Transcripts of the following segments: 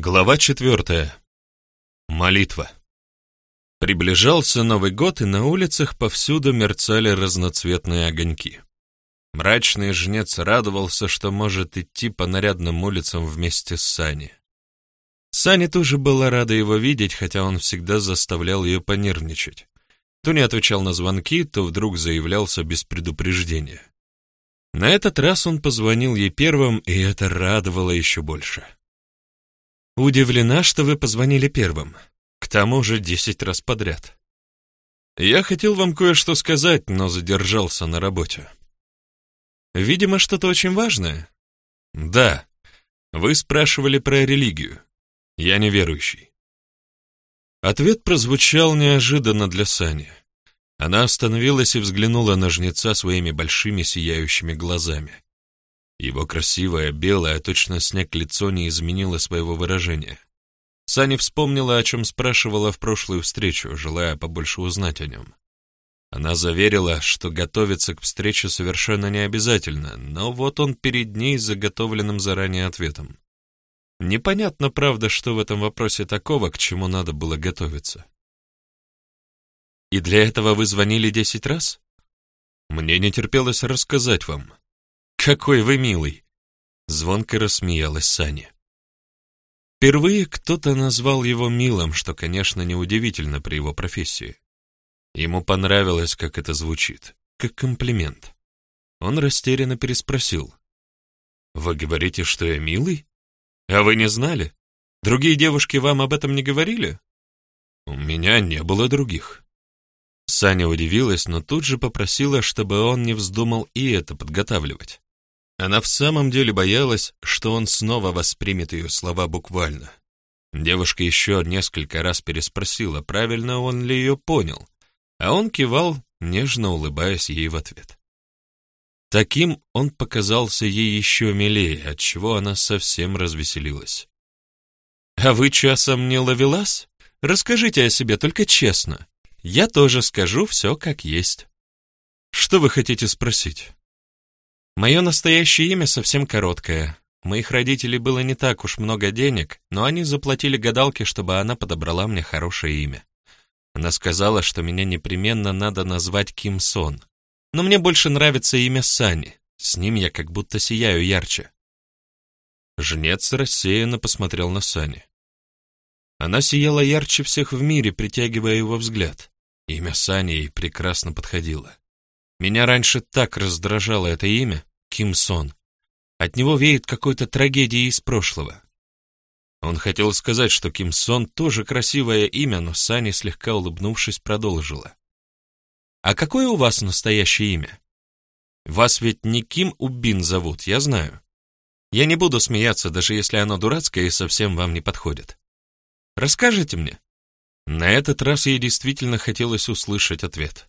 Глава четвертая. Молитва. Приближался Новый год, и на улицах повсюду мерцали разноцветные огоньки. Мрачный жнец радовался, что может идти по нарядным улицам вместе с Сани. Сани тоже была рада его видеть, хотя он всегда заставлял ее понервничать. То не отвечал на звонки, то вдруг заявлялся без предупреждения. На этот раз он позвонил ей первым, и это радовало еще больше. Удивлена, что вы позвонили первым. К тому же десять раз подряд. Я хотел вам кое-что сказать, но задержался на работе. Видимо, что-то очень важное. Да. Вы спрашивали про религию. Я неверующий. Ответ прозвучал неожиданно для Сани. Она остановилась и взглянула на жнеца своими большими сияющими глазами. Его красивое, белое, точно снег лицо не изменило своего выражения. Сани вспомнила, о чем спрашивала в прошлую встречу, желая побольше узнать о нем. Она заверила, что готовиться к встрече совершенно не обязательно, но вот он перед ней с заготовленным заранее ответом. Непонятно, правда, что в этом вопросе такого, к чему надо было готовиться. «И для этого вы звонили десять раз?» «Мне не терпелось рассказать вам. «Какой вы милый!» Звонко рассмеялась Саня. Впервые кто-то назвал его милым, что, конечно, неудивительно при его профессии. Ему понравилось, как это звучит, как комплимент. Он растерянно переспросил. «Вы говорите, что я милый? А вы не знали? Другие девушки вам об этом не говорили?» «У меня не было других». Саня удивилась, но тут же попросила, чтобы он не вздумал и это подготавливать. Она в самом деле боялась, что он снова воспримет ее слова буквально. Девушка еще несколько раз переспросила, правильно он ли ее понял, а он кивал, нежно улыбаясь ей в ответ. Таким он показался ей еще милее, отчего она совсем развеселилась. «А вы часом не ловелас? Расскажите о себе только честно. Я тоже скажу все как есть». «Что вы хотите спросить?» Мое настоящее имя совсем короткое. Моих родителей было не так уж много денег, но они заплатили гадалке, чтобы она подобрала мне хорошее имя. Она сказала, что меня непременно надо назвать Ким Сон. Но мне больше нравится имя Сани. С ним я как будто сияю ярче. Жнец рассеянно посмотрел на Сани. Она сияла ярче всех в мире, притягивая его взгляд. Имя Сани ей прекрасно подходило. Меня раньше так раздражало это имя, Ким Сон. От него веет какой-то трагедией из прошлого. Он хотел сказать, что Ким Сон тоже красивое имя, но Сани, слегка улыбнувшись, продолжила. «А какое у вас настоящее имя? Вас ведь не Ким Убин зовут, я знаю. Я не буду смеяться, даже если оно дурацкое и совсем вам не подходит. Расскажите мне». На этот раз ей действительно хотелось услышать ответ.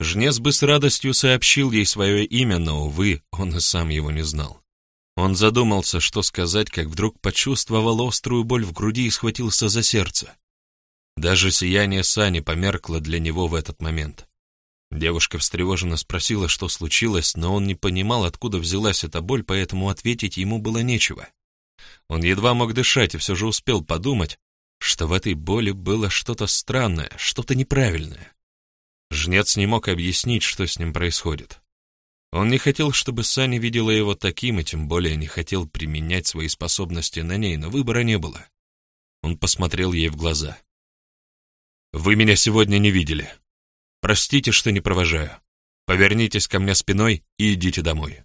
Жнец бы с радостью сообщил ей свое имя, но, увы, он и сам его не знал. Он задумался, что сказать, как вдруг почувствовал острую боль в груди и схватился за сердце. Даже сияние Сани померкло для него в этот момент. Девушка встревоженно спросила, что случилось, но он не понимал, откуда взялась эта боль, поэтому ответить ему было нечего. Он едва мог дышать и все же успел подумать, что в этой боли было что-то странное, что-то неправильное. Жнец не мог объяснить, что с ним происходит. Он не хотел, чтобы Саня видела его таким, и тем более не хотел применять свои способности на ней, но выбора не было. Он посмотрел ей в глаза. «Вы меня сегодня не видели. Простите, что не провожаю. Повернитесь ко мне спиной и идите домой.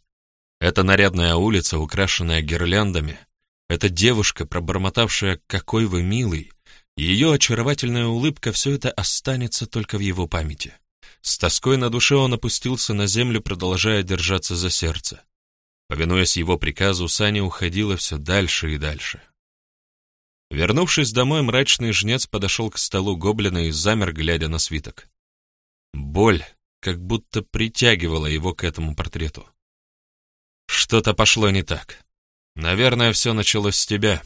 Это нарядная улица, украшенная гирляндами. Эта девушка, пробормотавшая «какой вы милый», ее очаровательная улыбка, все это останется только в его памяти. С тоской на душе он опустился на землю, продолжая держаться за сердце. Повинуясь его приказу, Саня уходила все дальше и дальше. Вернувшись домой, мрачный жнец подошел к столу гоблина и замер, глядя на свиток. Боль как будто притягивала его к этому портрету. Что-то пошло не так. Наверное, все началось с тебя,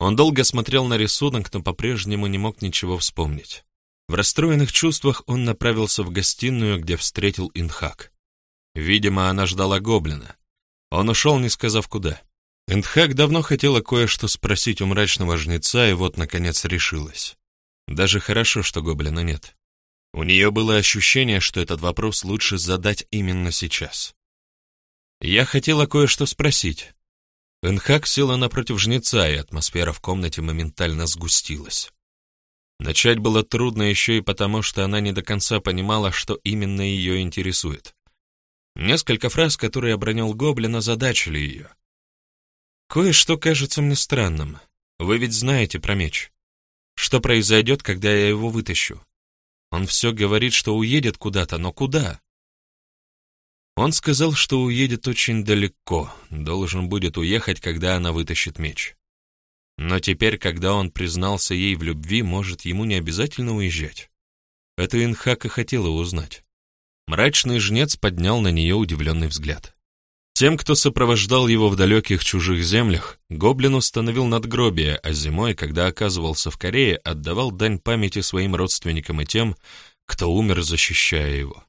он долго смотрел на рисунок, но по-прежнему не мог ничего вспомнить. В расстроенных чувствах он направился в гостиную, где встретил Инхак. Видимо, она ждала гоблина. Он ушел, не сказав куда. Эндхак давно хотела кое-что спросить у мрачного жнеца, и вот, наконец, решилась. Даже хорошо, что гоблина нет. У нее было ощущение, что этот вопрос лучше задать именно сейчас. Я хотела кое-что спросить. Энхак села напротив жнеца, и атмосфера в комнате моментально сгустилась. Начать было трудно еще и потому, что она не до конца понимала, что именно ее интересует. Несколько фраз, которые обронил Гоблин, озадачили ее. «Кое-что кажется мне странным. Вы ведь знаете про меч. Что произойдет, когда я его вытащу? Он все говорит, что уедет куда-то, но куда? Он сказал, что уедет очень далеко, должен будет уехать, когда она вытащит меч. Но теперь, когда он признался ей в любви, может, ему не обязательно уезжать. Это Инхака хотела узнать. Мрачный жнец поднял на нее удивленный взгляд. Тем, кто сопровождал его в далеких чужих землях, гоблин установил надгробие, а зимой, когда оказывался в Корее, отдавал дань памяти своим родственникам и тем, кто умер, защищая его.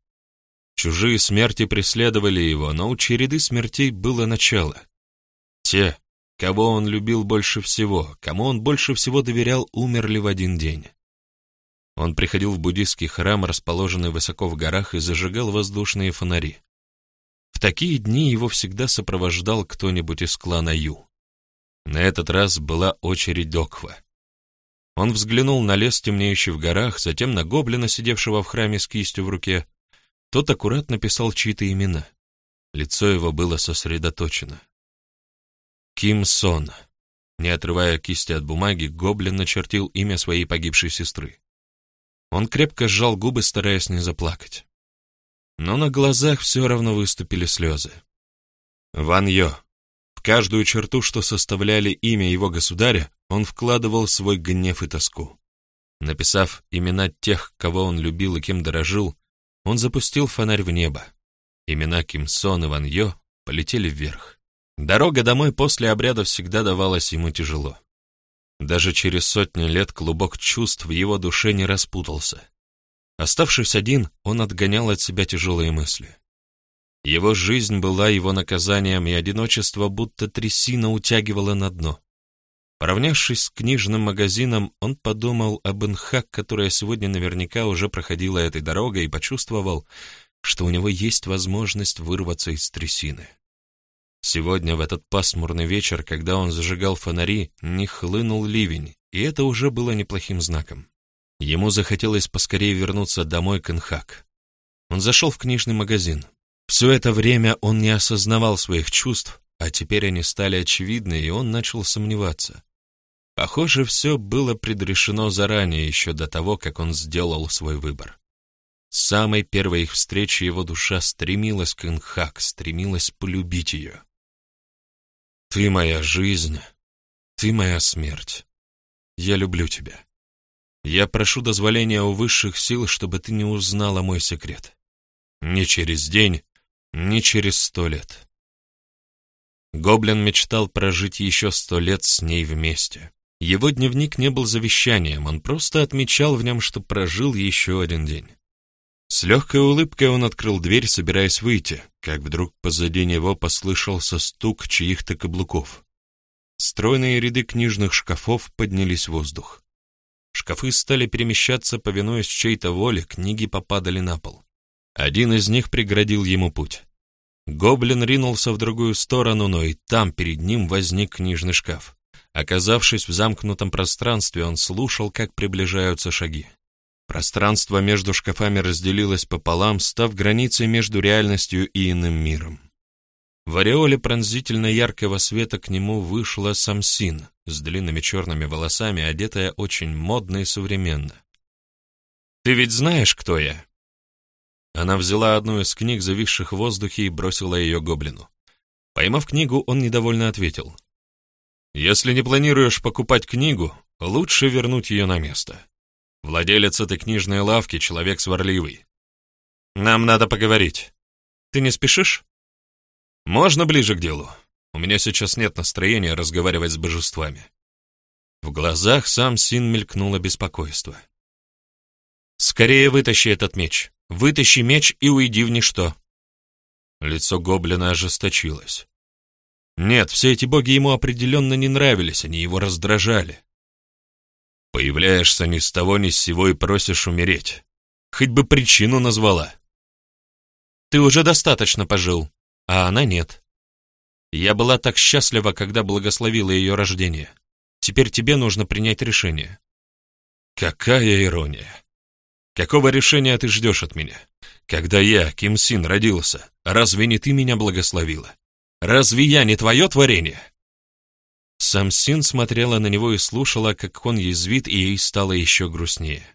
Чужие смерти преследовали его, но у череды смертей было начало. Те, кого он любил больше всего, кому он больше всего доверял, умерли в один день. Он приходил в буддийский храм, расположенный высоко в горах, и зажигал воздушные фонари такие дни его всегда сопровождал кто-нибудь из клана Ю. На этот раз была очередь Доква. Он взглянул на лес, темнеющий в горах, затем на гоблина, сидевшего в храме с кистью в руке. Тот аккуратно писал чьи-то имена. Лицо его было сосредоточено. Ким Сон. Не отрывая кисти от бумаги, гоблин начертил имя своей погибшей сестры. Он крепко сжал губы, стараясь не заплакать но на глазах все равно выступили слезы. Ван Йо. В каждую черту, что составляли имя его государя, он вкладывал свой гнев и тоску. Написав имена тех, кого он любил и кем дорожил, он запустил фонарь в небо. Имена Ким Сон и Ван Йо полетели вверх. Дорога домой после обряда всегда давалась ему тяжело. Даже через сотни лет клубок чувств в его душе не распутался. Оставшись один, он отгонял от себя тяжелые мысли. Его жизнь была его наказанием, и одиночество будто трясина утягивало на дно. Поравнявшись с книжным магазином, он подумал об Инхак, которая сегодня наверняка уже проходила этой дорогой, и почувствовал, что у него есть возможность вырваться из трясины. Сегодня, в этот пасмурный вечер, когда он зажигал фонари, не хлынул ливень, и это уже было неплохим знаком. Ему захотелось поскорее вернуться домой к Инхак. Он зашел в книжный магазин. Все это время он не осознавал своих чувств, а теперь они стали очевидны, и он начал сомневаться. Похоже, все было предрешено заранее, еще до того, как он сделал свой выбор. С самой первой их встречи его душа стремилась к Инхак, стремилась полюбить ее. «Ты моя жизнь, ты моя смерть. Я люблю тебя». Я прошу дозволения у высших сил, чтобы ты не узнала мой секрет. Ни через день, ни через сто лет. Гоблин мечтал прожить еще сто лет с ней вместе. Его дневник не был завещанием, он просто отмечал в нем, что прожил еще один день. С легкой улыбкой он открыл дверь, собираясь выйти, как вдруг позади него послышался стук чьих-то каблуков. Стройные ряды книжных шкафов поднялись в воздух. Шкафы стали перемещаться, повинуясь чьей-то воле, книги попадали на пол. Один из них преградил ему путь. Гоблин ринулся в другую сторону, но и там перед ним возник книжный шкаф. Оказавшись в замкнутом пространстве, он слушал, как приближаются шаги. Пространство между шкафами разделилось пополам, став границей между реальностью и иным миром. В ореоле пронзительно яркого света к нему вышла Самсин с длинными черными волосами, одетая очень модно и современно. «Ты ведь знаешь, кто я?» Она взяла одну из книг, зависших в воздухе, и бросила ее гоблину. Поймав книгу, он недовольно ответил. «Если не планируешь покупать книгу, лучше вернуть ее на место. Владелец этой книжной лавки — человек сварливый. Нам надо поговорить. Ты не спешишь?» «Можно ближе к делу? У меня сейчас нет настроения разговаривать с божествами». В глазах сам Син мелькнуло беспокойство. «Скорее вытащи этот меч. Вытащи меч и уйди в ничто». Лицо гоблина ожесточилось. Нет, все эти боги ему определенно не нравились, они его раздражали. Появляешься ни с того ни с сего и просишь умереть. Хоть бы причину назвала. Ты уже достаточно пожил, а она нет. Я была так счастлива, когда благословила ее рождение. Теперь тебе нужно принять решение. Какая ирония. Какого решения ты ждешь от меня? Когда я, Ким Син, родился, разве не ты меня благословила? Разве я не твое творение?» Сам Син смотрела на него и слушала, как он язвит, и ей стало еще грустнее.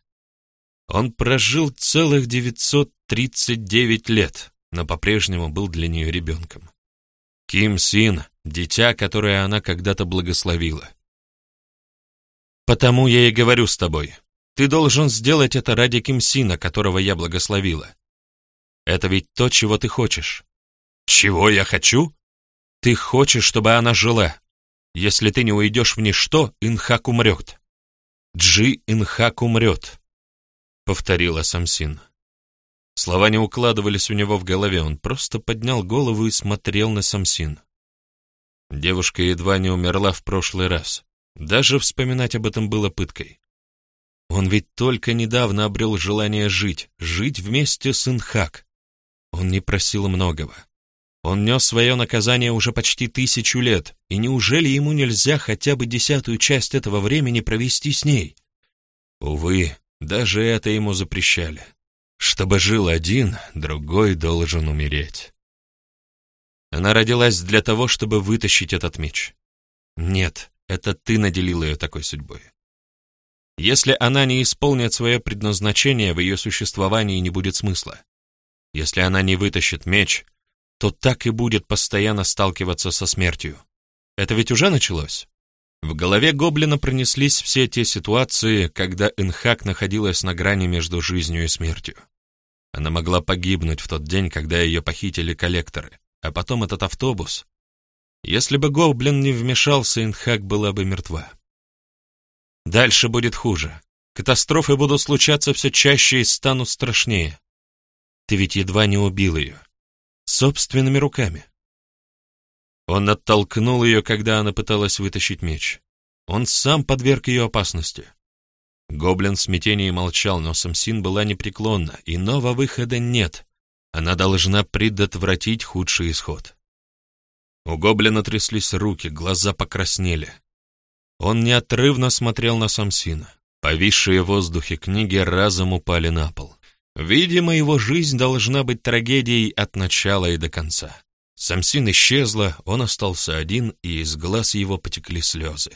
Он прожил целых 939 лет, но по-прежнему был для нее ребенком. Ким Син — дитя, которое она когда-то благословила. «Потому я и говорю с тобой. Ты должен сделать это ради Ким Сина, которого я благословила. Это ведь то, чего ты хочешь». «Чего я хочу?» Ты хочешь, чтобы она жила. Если ты не уйдешь в ничто, Инхак умрет. Джи Инхак умрет, повторила Самсин. Слова не укладывались у него в голове, он просто поднял голову и смотрел на Самсин. Девушка едва не умерла в прошлый раз. Даже вспоминать об этом было пыткой. Он ведь только недавно обрел желание жить, жить вместе с Инхак. Он не просил многого. Он нес свое наказание уже почти тысячу лет, и неужели ему нельзя хотя бы десятую часть этого времени провести с ней? Увы, даже это ему запрещали. Чтобы жил один, другой должен умереть. Она родилась для того, чтобы вытащить этот меч. Нет, это ты наделил ее такой судьбой. Если она не исполнит свое предназначение, в ее существовании не будет смысла. Если она не вытащит меч, то так и будет постоянно сталкиваться со смертью. Это ведь уже началось. В голове гоблина пронеслись все те ситуации, когда Инхак находилась на грани между жизнью и смертью. Она могла погибнуть в тот день, когда ее похитили коллекторы, а потом этот автобус. Если бы гоблин не вмешался, Инхак была бы мертва. Дальше будет хуже. Катастрофы будут случаться все чаще и станут страшнее. Ты ведь едва не убил ее собственными руками. Он оттолкнул ее, когда она пыталась вытащить меч. Он сам подверг ее опасности. Гоблин в смятении молчал, но Самсин была непреклонна, иного выхода нет. Она должна предотвратить худший исход. У гоблина тряслись руки, глаза покраснели. Он неотрывно смотрел на Самсина. Повисшие в воздухе книги разом упали на пол. Видимо, его жизнь должна быть трагедией от начала и до конца. Самсин исчезла, он остался один, и из глаз его потекли слезы.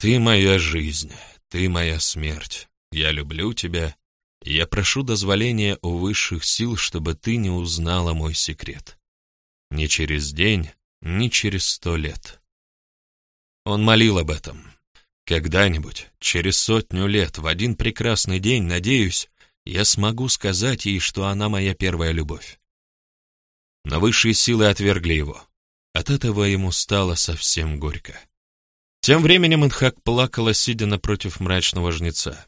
«Ты моя жизнь, ты моя смерть. Я люблю тебя, и я прошу дозволения у высших сил, чтобы ты не узнала мой секрет. Ни через день, ни через сто лет». Он молил об этом. Когда-нибудь, через сотню лет, в один прекрасный день, надеюсь, я смогу сказать ей, что она моя первая любовь. Но высшие силы отвергли его. От этого ему стало совсем горько. Тем временем Инхак плакала, сидя напротив мрачного жнеца.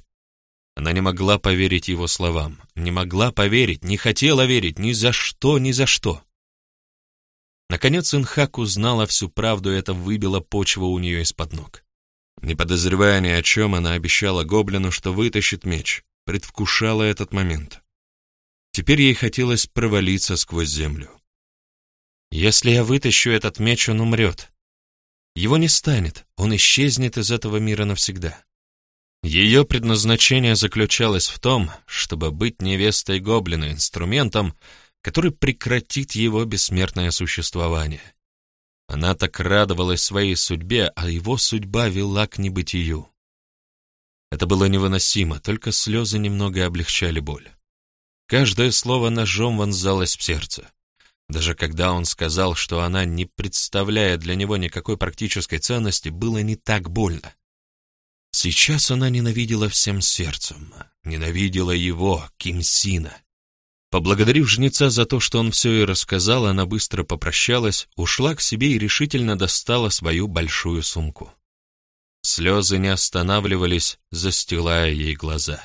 Она не могла поверить его словам, не могла поверить, не хотела верить ни за что, ни за что. Наконец Инхак узнала всю правду, и это выбило почву у нее из-под ног. Не подозревая ни о чем, она обещала гоблину, что вытащит меч, предвкушала этот момент. Теперь ей хотелось провалиться сквозь землю. Если я вытащу этот меч, он умрет. Его не станет, он исчезнет из этого мира навсегда. Ее предназначение заключалось в том, чтобы быть невестой гоблина, инструментом, который прекратит его бессмертное существование. Она так радовалась своей судьбе, а его судьба вела к небытию. Это было невыносимо, только слезы немного облегчали боль. Каждое слово ножом вонзалось в сердце. Даже когда он сказал, что она не представляет для него никакой практической ценности, было не так больно. Сейчас она ненавидела всем сердцем, ненавидела его, Ким Сина. Поблагодарив жнеца за то, что он все и рассказал, она быстро попрощалась, ушла к себе и решительно достала свою большую сумку. Слезы не останавливались, застилая ей глаза.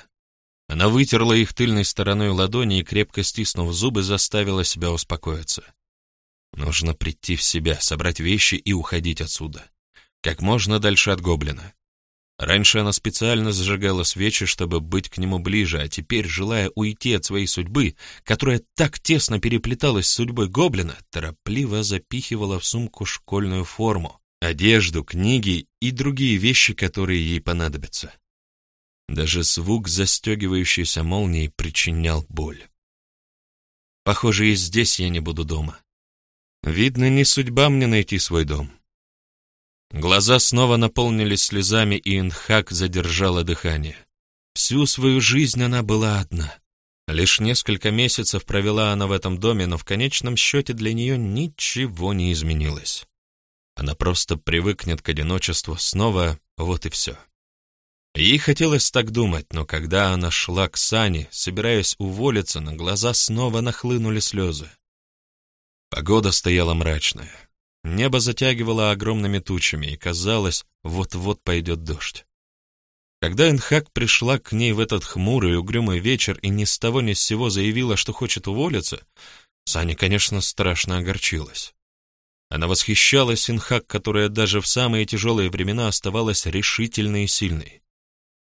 Она вытерла их тыльной стороной ладони и, крепко стиснув зубы, заставила себя успокоиться. Нужно прийти в себя, собрать вещи и уходить отсюда. Как можно дальше от гоблина. Раньше она специально зажигала свечи, чтобы быть к нему ближе, а теперь, желая уйти от своей судьбы, которая так тесно переплеталась с судьбой гоблина, торопливо запихивала в сумку школьную форму, одежду, книги и другие вещи, которые ей понадобятся. Даже звук застегивающейся молнии причинял боль. Похоже, и здесь я не буду дома. Видно, не судьба мне найти свой дом. Глаза снова наполнились слезами, и Инхак задержала дыхание. Всю свою жизнь она была одна. Лишь несколько месяцев провела она в этом доме, но в конечном счете для нее ничего не изменилось. Она просто привыкнет к одиночеству снова, вот и все. Ей хотелось так думать, но когда она шла к Сане, собираясь уволиться, на глаза снова нахлынули слезы. Погода стояла мрачная. Небо затягивало огромными тучами, и казалось, вот-вот пойдет дождь. Когда Энхак пришла к ней в этот хмурый угрюмый вечер и ни с того ни с сего заявила, что хочет уволиться, Саня, конечно, страшно огорчилась. Она восхищалась Инхак, которая даже в самые тяжелые времена оставалась решительной и сильной.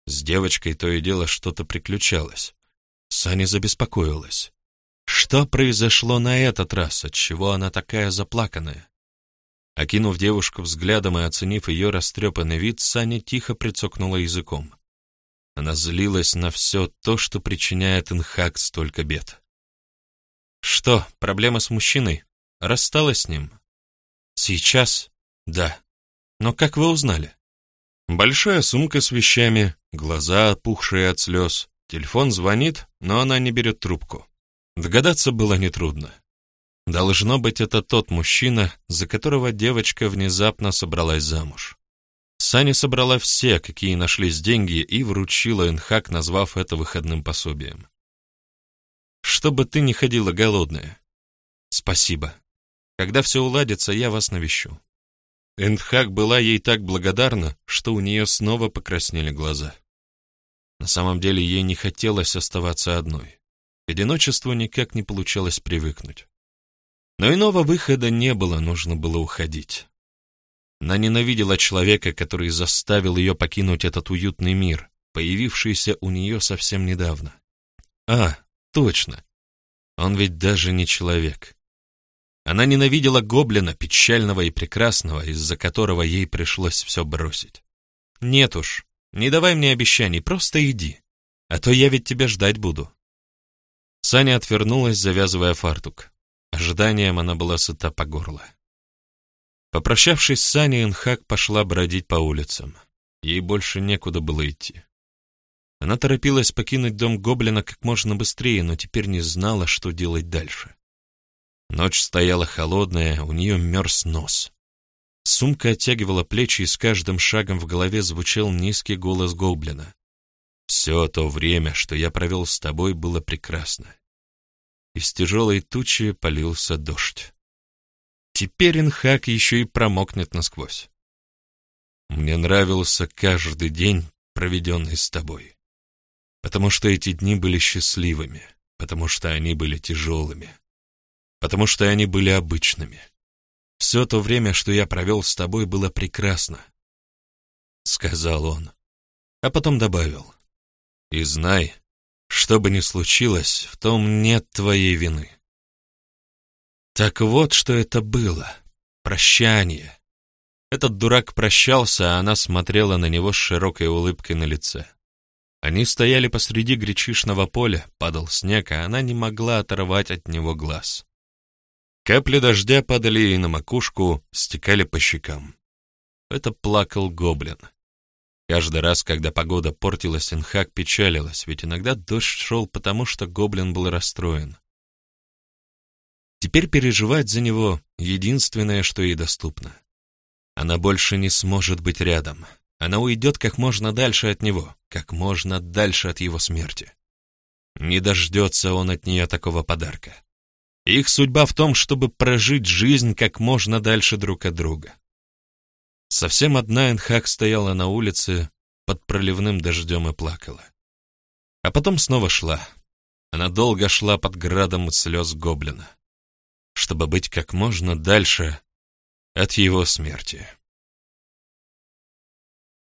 С девочкой то и дело что-то приключалось. Саня забеспокоилась. Что произошло на этот раз, отчего она такая заплаканная? Окинув девушку взглядом и оценив ее растрепанный вид, Саня тихо прицокнула языком. Она злилась на все то, что причиняет Инхак столько бед. «Что, проблема с мужчиной? Рассталась с ним?» «Сейчас? Да. Но как вы узнали?» Большая сумка с вещами, глаза опухшие от слез. Телефон звонит, но она не берет трубку. Догадаться было нетрудно. Должно быть, это тот мужчина, за которого девочка внезапно собралась замуж. Саня собрала все, какие нашлись деньги, и вручила Энхак, назвав это выходным пособием. «Чтобы ты не ходила голодная. Спасибо. Когда все уладится, я вас навещу». Эндхак была ей так благодарна, что у нее снова покраснели глаза. На самом деле ей не хотелось оставаться одной. К одиночеству никак не получалось привыкнуть. Но иного выхода не было, нужно было уходить. Она ненавидела человека, который заставил ее покинуть этот уютный мир, появившийся у нее совсем недавно. А, точно. Он ведь даже не человек. Она ненавидела гоблина, печального и прекрасного, из-за которого ей пришлось все бросить. Нет уж, не давай мне обещаний, просто иди, а то я ведь тебя ждать буду. Саня отвернулась, завязывая фартук. Ожиданием она была сыта по горло. Попрощавшись с Саней, Инхак пошла бродить по улицам. Ей больше некуда было идти. Она торопилась покинуть дом гоблина как можно быстрее, но теперь не знала, что делать дальше. Ночь стояла холодная, у нее мерз нос. Сумка оттягивала плечи, и с каждым шагом в голове звучал низкий голос гоблина. «Все то время, что я провел с тобой, было прекрасно из тяжелой тучи полился дождь. Теперь Инхак еще и промокнет насквозь. Мне нравился каждый день, проведенный с тобой. Потому что эти дни были счастливыми, потому что они были тяжелыми, потому что они были обычными. Все то время, что я провел с тобой, было прекрасно, — сказал он, а потом добавил. И знай, что бы ни случилось, в том нет твоей вины. Так вот, что это было. Прощание. Этот дурак прощался, а она смотрела на него с широкой улыбкой на лице. Они стояли посреди гречишного поля, падал снег, а она не могла оторвать от него глаз. Капли дождя падали ей на макушку, стекали по щекам. Это плакал гоблин. Каждый раз, когда погода портилась, Инхак печалилась, ведь иногда дождь шел потому, что гоблин был расстроен. Теперь переживать за него — единственное, что ей доступно. Она больше не сможет быть рядом. Она уйдет как можно дальше от него, как можно дальше от его смерти. Не дождется он от нее такого подарка. Их судьба в том, чтобы прожить жизнь как можно дальше друг от друга. Совсем одна Энхак стояла на улице под проливным дождем и плакала. А потом снова шла. Она долго шла под градом слез гоблина. чтобы быть как можно дальше от его смерти.